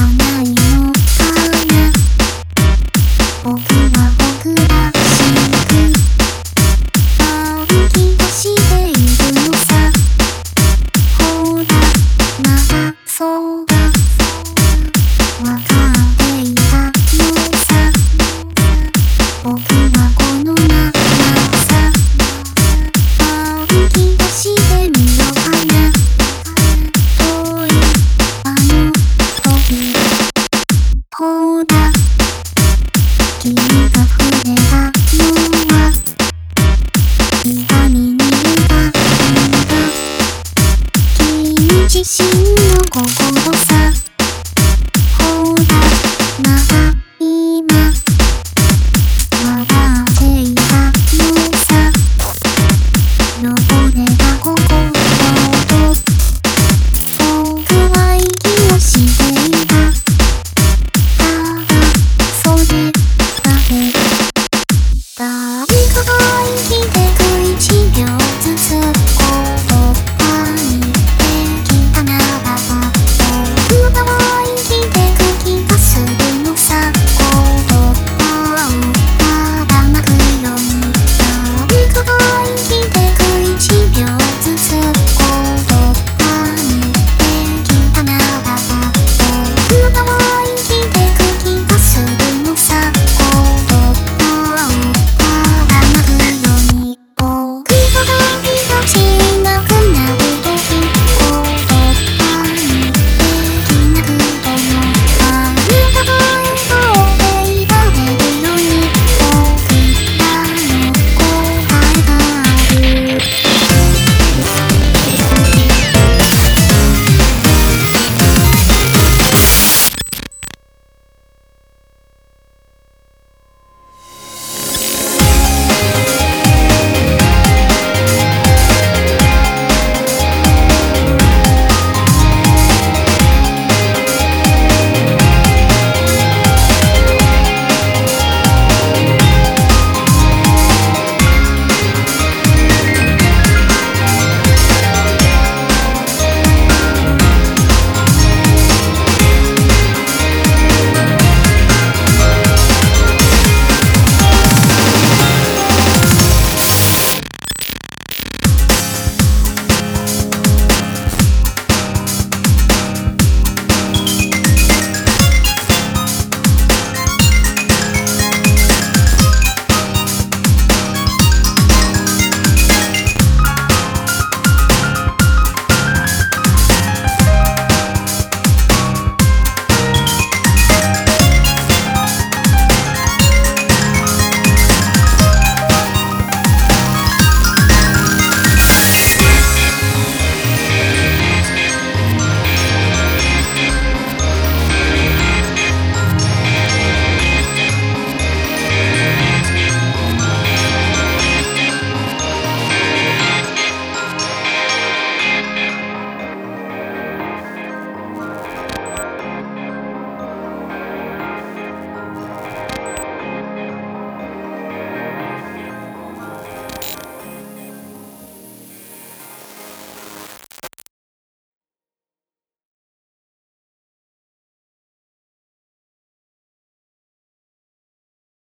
I'm